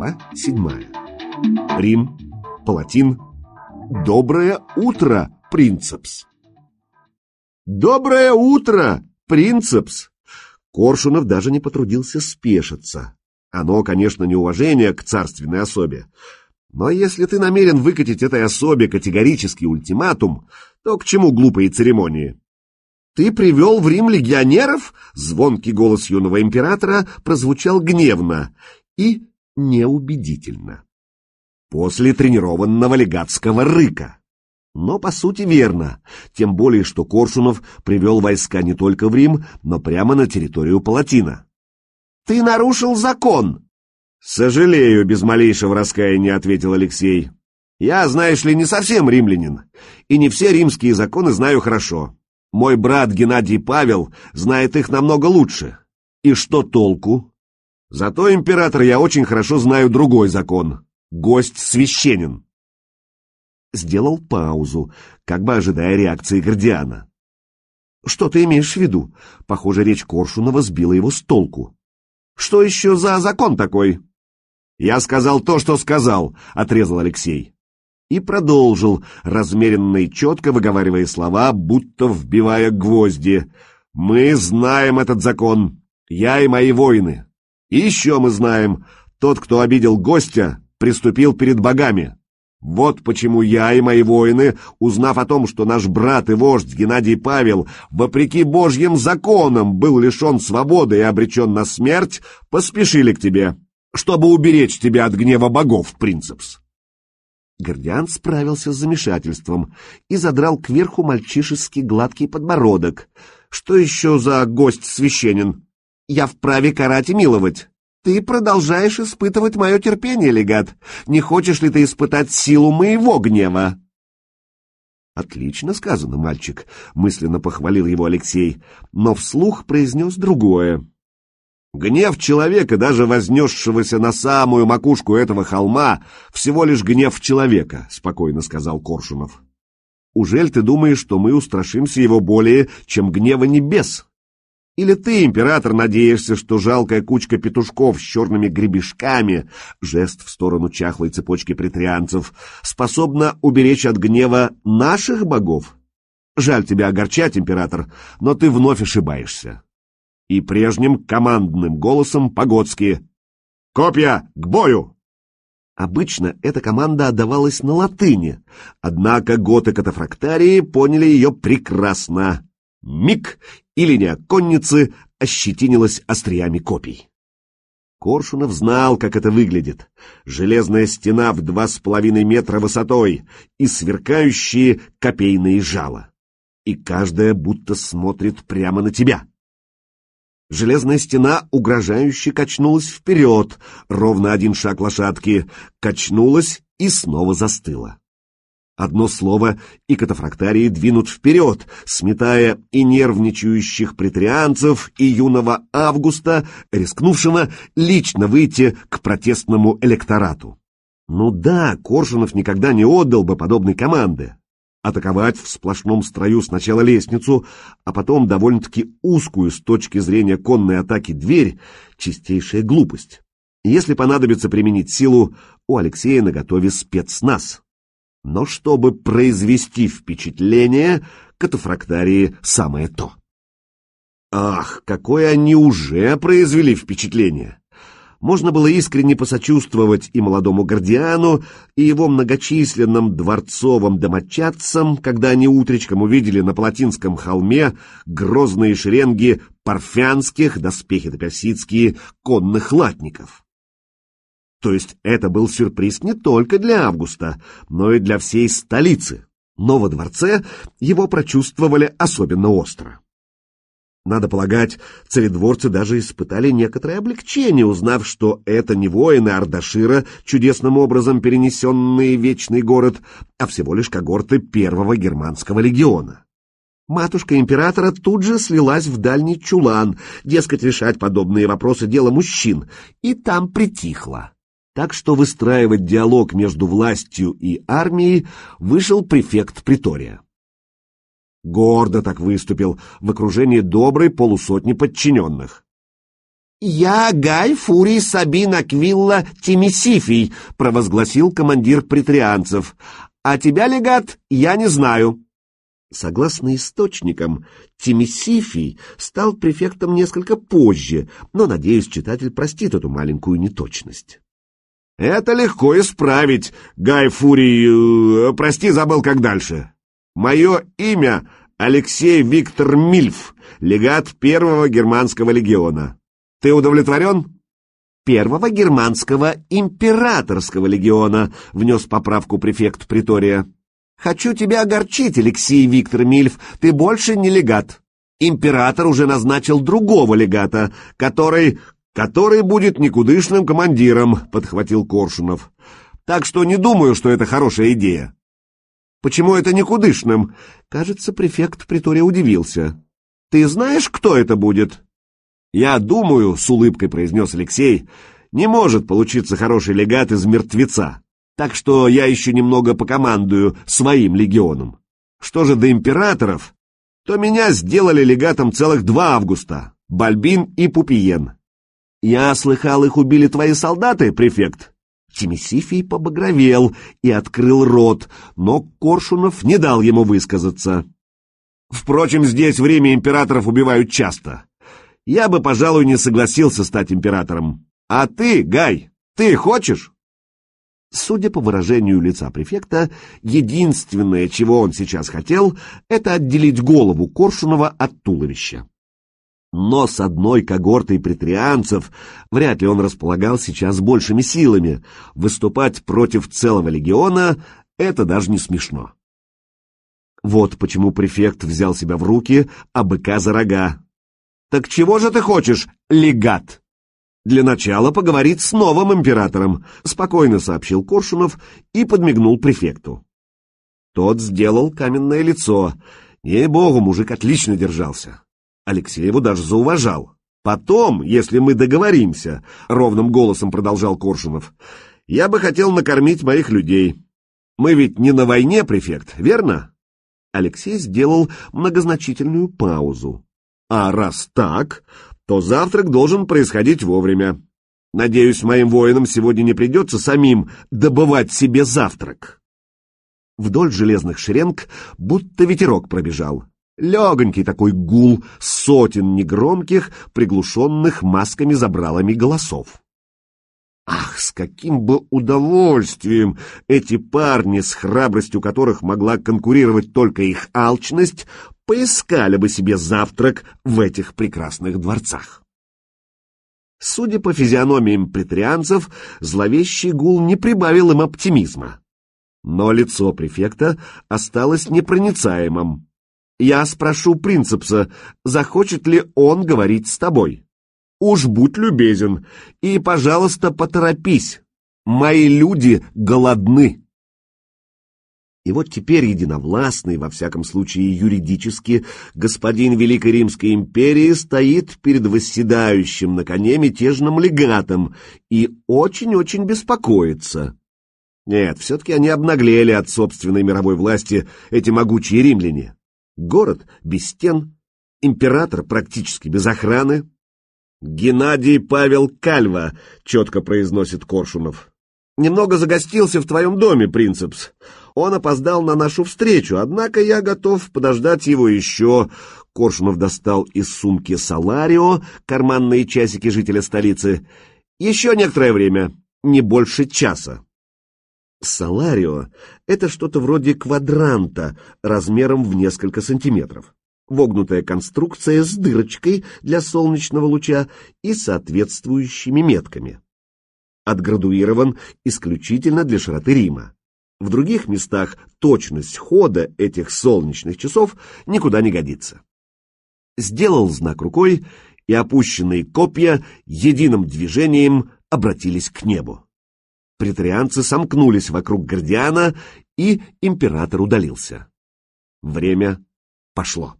Глава седьмая. Рим, Палатин. Доброе утро, принцепс. Доброе утро, принцепс. Коршунов даже не потрудился спешиться. Оно, конечно, не уважение к царственной особе. Но если ты намерен выкатить этой особе категорический ультиматум, то к чему глупые церемонии? «Ты привел в Рим легионеров?» Звонкий голос юного императора прозвучал гневно и неубедительно. После тренированного легатского рыка. Но по сути верно, тем более, что Коршунов привел войска не только в Рим, но прямо на территорию Палатина. «Ты нарушил закон!» «Сожалею», — без малейшего раскаяния ответил Алексей. «Я, знаешь ли, не совсем римлянин, и не все римские законы знаю хорошо. Мой брат Геннадий Павел знает их намного лучше. И что толку? Зато, император, я очень хорошо знаю другой закон. Гость священен. Сделал паузу, как бы ожидая реакции Гордиана. Что ты имеешь в виду? Похоже, речь Коршунова сбила его с толку. Что еще за закон такой? Я сказал то, что сказал, отрезал Алексей и продолжил, размеренно и четко выговаривая слова, будто вбивая гвозди. «Мы знаем этот закон, я и мои воины. И еще мы знаем, тот, кто обидел гостя, приступил перед богами. Вот почему я и мои воины, узнав о том, что наш брат и вождь Геннадий Павел, вопреки божьим законам, был лишен свободы и обречен на смерть, поспешили к тебе, чтобы уберечь тебя от гнева богов, принцепс. Гордиан справился с замешательством и задрал кверху мальчишеский гладкий подбородок. «Что еще за гость священен? Я вправе карать и миловать. Ты продолжаешь испытывать мое терпение, легат. Не хочешь ли ты испытать силу моего гнева?» «Отлично сказано, мальчик», — мысленно похвалил его Алексей, но вслух произнес другое. Гнев человека, даже вознесшегося на самую макушку этого холма, всего лишь гнев человека, — спокойно сказал Коршунов. Ужель ты думаешь, что мы устрашимся его более, чем гнева небес? Или ты, император, надеешься, что жалкая кучка петушков с черными гребешками, жест в сторону чахлой цепочки претрианцев, способна уберечь от гнева наших богов? Жаль тебя огорчать, император, но ты вновь ошибаешься и прежним командным голосом Погодски. «Копья, к бою!» Обычно эта команда отдавалась на латыни, однако готы катафрактарии поняли ее прекрасно. Миг, и линия конницы ощетинилась остриями копий. Коршунов знал, как это выглядит. Железная стена в два с половиной метра высотой и сверкающие копейные жала. И каждая будто смотрит прямо на тебя. Железная стена угрожающе качнулась вперед, ровно один шаг лошадки, качнулась и снова застыла. Одно слово, и катафрактарии двинут вперед, сметая и нервничающих претрианцев, и юного Августа, рискнувшего лично выйти к протестному электорату. Ну да, Коршунов никогда не отдал бы подобной команды, атаковать в сплошном строю сначала лестницу, а потом довольно-таки узкую с точки зрения конной атаки дверь — чистейшая глупость. Если понадобится применить силу, у Алексея наготове спецназ. Но чтобы произвести впечатление, катафрактарии самое то. Ах, какое они уже произвели впечатление! можно было искренне посочувствовать и молодому Гордиану, и его многочисленным дворцовым домочадцам, когда они утречком увидели на Палатинском холме грозные шеренги парфянских, доспехи-то персидские, конных латников. То есть это был сюрприз не только для Августа, но и для всей столицы. Но во дворце его прочувствовали особенно остро. Надо полагать, царедворцы даже испытали некоторое облегчение, узнав, что это не воины Ардашира, чудесным образом перенесенные в Вечный город, а всего лишь когорты первого германского легиона. Матушка императора тут же слилась в дальний чулан, дескать, решать подобные вопросы дело мужчин, и там притихла. Так что выстраивать диалог между властью и армией вышел префект Притория. Гордо так выступил в окружении доброй полусотни подчиненных. «Я Гай Фурий Сабин Аквилла Тимисифий», — провозгласил командир претрианцев. «А тебя, легат, я не знаю». Согласно источникам, Тимисифий стал префектом несколько позже, но, надеюсь, читатель простит эту маленькую неточность. «Это легко исправить, Гай Фурий... Э, прости, забыл, как дальше. Мое имя Алексей Виктор Мильф, легат Первого Германского легиона. Ты удовлетворен?» «Первого Германского императорского легиона», — внес поправку префект Притория. «Хочу тебя огорчить, Алексей Виктор Мильф, ты больше не легат. Император уже назначил другого легата, который... который будет никудышным командиром», — подхватил Коршунов. «Так что не думаю, что это хорошая идея». «Почему это никудышным?» Кажется, префект Притория удивился. «Ты знаешь, кто это будет?» «Я думаю», — с улыбкой произнес Алексей, — «не может получиться хороший легат из мертвеца, так что я еще немного покомандую своим легионом. Что же до императоров, то меня сделали легатом целых два августа, Бальбин и Пупиен. Я слыхал, их убили твои солдаты, префект?» Тимисифий побагровел и открыл рот, но Коршунов не дал ему высказаться. «Впрочем, здесь время императоров убивают часто я бы, пожалуй, не согласился стать императором. А ты, Гай, ты хочешь? Судя по выражению лица префекта, единственное, чего он сейчас хотел, это отделить голову Коршунова от туловища. Но с одной когортой претрианцев вряд ли он располагал сейчас большими силами. Выступать против целого легиона — это даже не смешно. Вот почему префект взял себя в руки, а быка за рога. «Так чего же ты хочешь, легат?» «Для начала поговорить с новым императором», — спокойно сообщил Коршунов и подмигнул префекту. Тот сделал каменное лицо. Ей-богу, мужик отлично держался. Алексей его даже зауважал. «Потом, если мы договоримся», — ровным голосом продолжал Коршунов, — «я бы хотел накормить моих людей. Мы ведь не на войне, префект, верно?» Алексей сделал многозначительную паузу. А раз так, то завтрак должен происходить вовремя. Надеюсь, моим воинам сегодня не придется самим добывать себе завтрак. Вдоль железных шеренг будто ветерок пробежал. Легонький такой гул сотен негромких, приглушенных масками-забралами голосов. Ах, с каким бы удовольствием эти парни, с храбростью которых могла конкурировать только их алчность, поискали бы себе завтрак в этих прекрасных дворцах. Судя по физиономиям претрианцев, зловещий гул не прибавил им оптимизма. Но лицо префекта осталось непроницаемым. Я спрошу принцепса, захочет ли он говорить с тобой. Уж будь любезен и, пожалуйста, поторопись. Мои люди голодны. И вот теперь единовластный, во всяком случае юридически, господин Великой Римской империи стоит перед восседающим на коне мятежным легатом и очень-очень беспокоится. Нет, все-таки они обнаглели от собственной мировой власти, эти могучие римляне. Город без стен, император практически без охраны. «Геннадий Павел Кальва», — четко произносит Коршунов. «Немного загостился в твоем доме, принцепс. Он опоздал на нашу встречу, однако я готов подождать его еще. Коршунов достал из сумки Саларио, карманные часики жителя столицы. Еще некоторое время, не больше часа. Саларио — это что-то вроде квадранта размером в несколько сантиметров. Вогнутая конструкция с дырочкой для солнечного луча и соответствующими метками. Отградуирован исключительно для широты Рима. В других местах точность хода этих солнечных часов никуда не годится. Сделал знак рукой, и опущенные копья единым движением обратились к небу. Претарианцы сомкнулись вокруг Гордиана, и император удалился. Время пошло.